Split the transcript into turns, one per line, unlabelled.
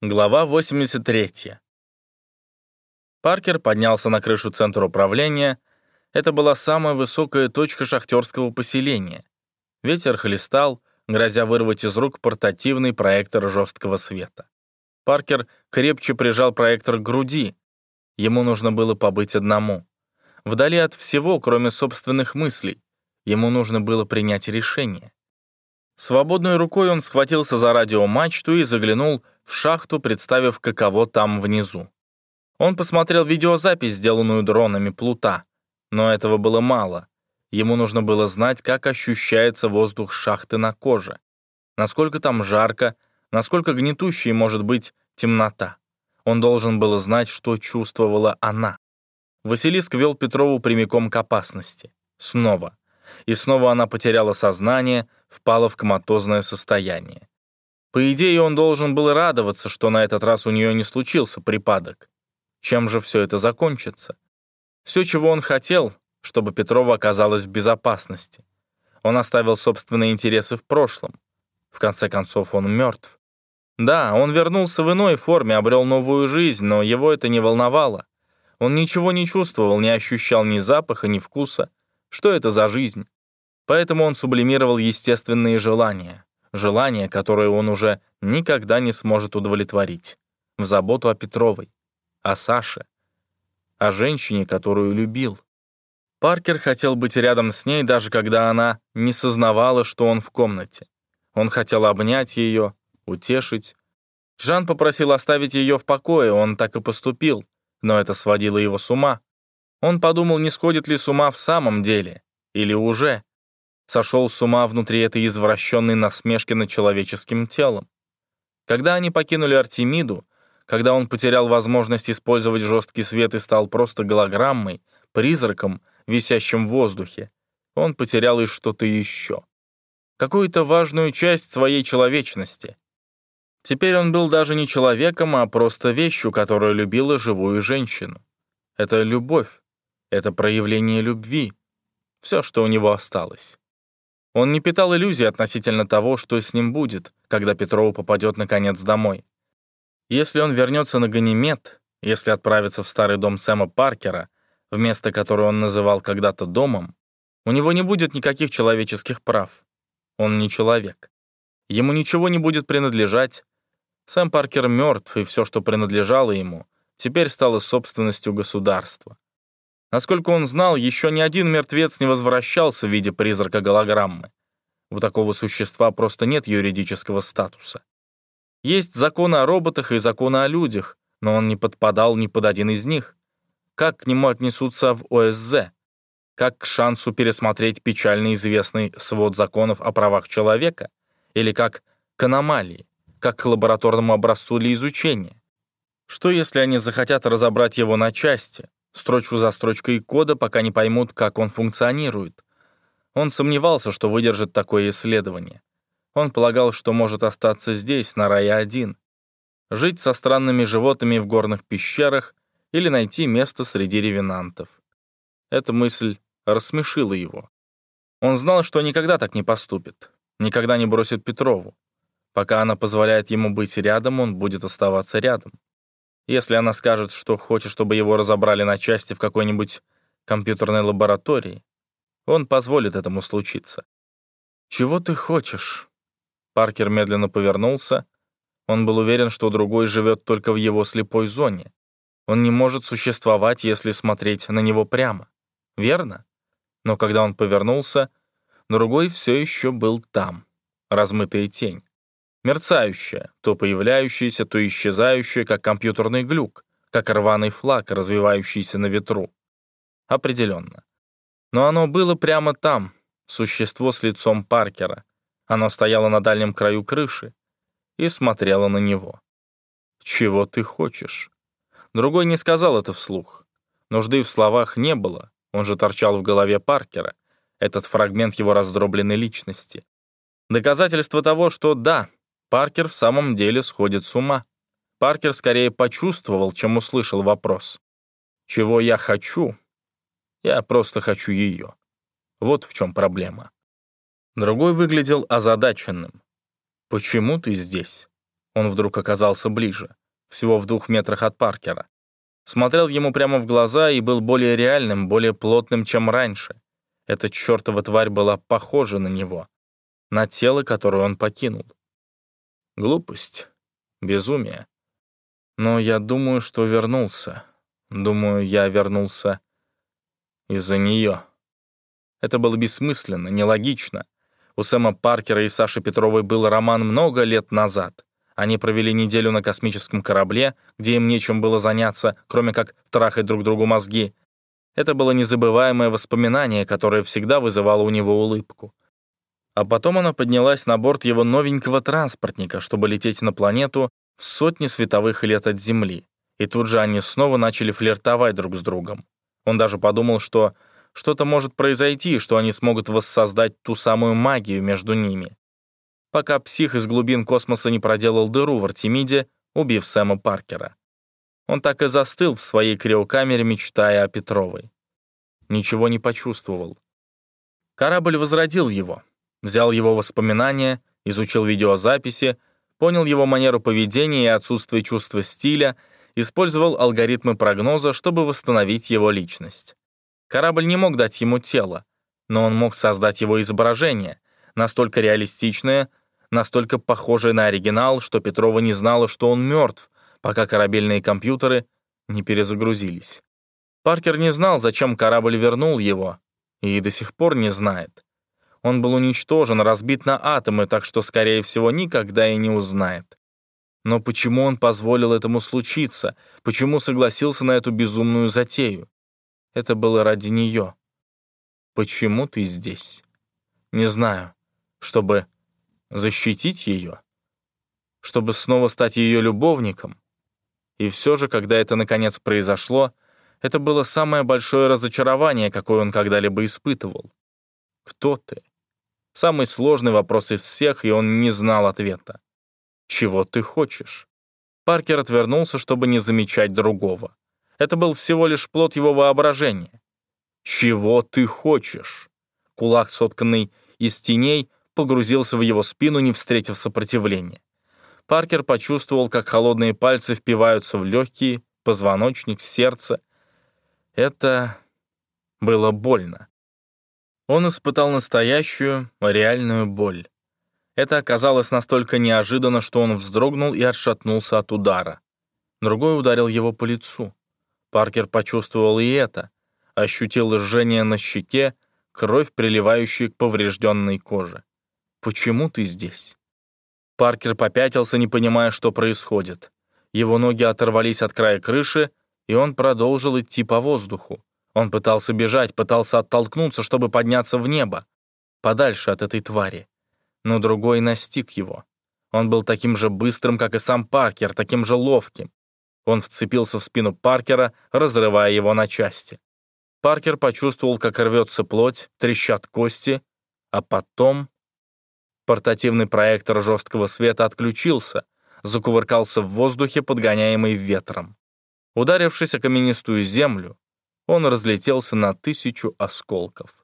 Глава 83. Паркер поднялся на крышу центра управления. Это была самая высокая точка шахтерского поселения. Ветер хлестал, грозя вырвать из рук портативный проектор жесткого света. Паркер крепче прижал проектор к груди. Ему нужно было побыть одному. Вдали от всего, кроме собственных мыслей. Ему нужно было принять решение. Свободной рукой он схватился за радиомачту и заглянул в шахту, представив, каково там внизу. Он посмотрел видеозапись, сделанную дронами Плута, но этого было мало. Ему нужно было знать, как ощущается воздух шахты на коже, насколько там жарко, насколько гнетущей может быть темнота. Он должен был знать, что чувствовала она. Василиск вел Петрову прямиком к опасности. Снова. И снова она потеряла сознание, впала в коматозное состояние. По идее, он должен был радоваться, что на этот раз у нее не случился припадок. Чем же все это закончится? Все, чего он хотел, чтобы Петрова оказалась в безопасности. Он оставил собственные интересы в прошлом. В конце концов, он мертв. Да, он вернулся в иной форме, обрел новую жизнь, но его это не волновало. Он ничего не чувствовал, не ощущал ни запаха, ни вкуса. Что это за жизнь? Поэтому он сублимировал естественные желания желание, которое он уже никогда не сможет удовлетворить, в заботу о Петровой, о Саше, о женщине, которую любил. Паркер хотел быть рядом с ней, даже когда она не сознавала, что он в комнате. Он хотел обнять ее, утешить. Жан попросил оставить ее в покое, он так и поступил, но это сводило его с ума. Он подумал, не сходит ли с ума в самом деле, или уже сошел с ума внутри этой извращенной насмешки над человеческим телом. Когда они покинули Артемиду, когда он потерял возможность использовать жесткий свет и стал просто голограммой, призраком, висящим в воздухе, он потерял и что-то еще. Какую-то важную часть своей человечности. Теперь он был даже не человеком, а просто вещью, которая любила живую женщину. Это любовь, это проявление любви, все, что у него осталось. Он не питал иллюзий относительно того, что с ним будет, когда Петров попадет наконец домой. Если он вернется на Ганимед, если отправится в старый дом Сэма Паркера, в место, которое он называл когда-то домом, у него не будет никаких человеческих прав. Он не человек. Ему ничего не будет принадлежать. Сэм Паркер мертв, и все, что принадлежало ему, теперь стало собственностью государства. Насколько он знал, еще ни один мертвец не возвращался в виде призрака голограммы. У такого существа просто нет юридического статуса. Есть законы о роботах и законы о людях, но он не подпадал ни под один из них. Как к нему отнесутся в ОСЗ? Как к шансу пересмотреть печально известный свод законов о правах человека? Или как к аномалии? Как к лабораторному образцу для изучения? Что если они захотят разобрать его на части, строчку за строчкой кода, пока не поймут, как он функционирует. Он сомневался, что выдержит такое исследование. Он полагал, что может остаться здесь, на Рая-1, жить со странными животными в горных пещерах или найти место среди ревенантов. Эта мысль рассмешила его. Он знал, что никогда так не поступит, никогда не бросит Петрову. Пока она позволяет ему быть рядом, он будет оставаться рядом. Если она скажет, что хочет, чтобы его разобрали на части в какой-нибудь компьютерной лаборатории, он позволит этому случиться. «Чего ты хочешь?» Паркер медленно повернулся. Он был уверен, что другой живет только в его слепой зоне. Он не может существовать, если смотреть на него прямо. Верно? Но когда он повернулся, другой все еще был там, размытая тень мерцающая, то появляющаяся, то исчезающая, как компьютерный глюк, как рваный флаг, развивающийся на ветру. Определенно. Но оно было прямо там, существо с лицом Паркера. Оно стояло на дальнем краю крыши и смотрело на него. «Чего ты хочешь?» Другой не сказал это вслух. Нужды в словах не было, он же торчал в голове Паркера, этот фрагмент его раздробленной личности. Доказательство того, что да, Паркер в самом деле сходит с ума. Паркер скорее почувствовал, чем услышал вопрос. «Чего я хочу?» «Я просто хочу ее». Вот в чем проблема. Другой выглядел озадаченным. «Почему ты здесь?» Он вдруг оказался ближе, всего в двух метрах от Паркера. Смотрел ему прямо в глаза и был более реальным, более плотным, чем раньше. Эта чертова тварь была похожа на него, на тело, которое он покинул. Глупость, безумие. Но я думаю, что вернулся. Думаю, я вернулся из-за нее. Это было бессмысленно, нелогично. У Сэма Паркера и Саши Петровой был роман много лет назад. Они провели неделю на космическом корабле, где им нечем было заняться, кроме как трахать друг другу мозги. Это было незабываемое воспоминание, которое всегда вызывало у него улыбку. А потом она поднялась на борт его новенького транспортника, чтобы лететь на планету в сотни световых лет от Земли. И тут же они снова начали флиртовать друг с другом. Он даже подумал, что что-то может произойти, что они смогут воссоздать ту самую магию между ними. Пока псих из глубин космоса не проделал дыру в Артемиде, убив Сэма Паркера. Он так и застыл в своей криокамере, мечтая о Петровой. Ничего не почувствовал. Корабль возродил его, взял его воспоминания, изучил видеозаписи, понял его манеру поведения и отсутствие чувства стиля, использовал алгоритмы прогноза, чтобы восстановить его личность. Корабль не мог дать ему тело, но он мог создать его изображение, настолько реалистичное, настолько похожее на оригинал, что Петрова не знала, что он мертв, пока корабельные компьютеры не перезагрузились. Паркер не знал, зачем корабль вернул его, и до сих пор не знает. Он был уничтожен, разбит на атомы, так что, скорее всего, никогда и не узнает. Но почему он позволил этому случиться? Почему согласился на эту безумную затею? Это было ради нее. Почему ты здесь? Не знаю. Чтобы защитить ее? Чтобы снова стать ее любовником? И все же, когда это наконец произошло, это было самое большое разочарование, какое он когда-либо испытывал. «Кто ты?» Самый сложный вопрос из всех, и он не знал ответа. «Чего ты хочешь?» Паркер отвернулся, чтобы не замечать другого. Это был всего лишь плод его воображения. «Чего ты хочешь?» Кулак, сотканный из теней, погрузился в его спину, не встретив сопротивления. Паркер почувствовал, как холодные пальцы впиваются в легкие, позвоночник, сердце. Это было больно. Он испытал настоящую, реальную боль. Это оказалось настолько неожиданно, что он вздрогнул и отшатнулся от удара. Другой ударил его по лицу. Паркер почувствовал и это, ощутил жжение на щеке, кровь, приливающая к поврежденной коже. «Почему ты здесь?» Паркер попятился, не понимая, что происходит. Его ноги оторвались от края крыши, и он продолжил идти по воздуху. Он пытался бежать, пытался оттолкнуться, чтобы подняться в небо, подальше от этой твари. Но другой настиг его. Он был таким же быстрым, как и сам Паркер, таким же ловким. Он вцепился в спину Паркера, разрывая его на части. Паркер почувствовал, как рвется плоть, трещат кости, а потом Портативный проектор жесткого света отключился, закувыркался в воздухе, подгоняемый ветром. Ударившись о каменистую землю, он разлетелся на тысячу осколков.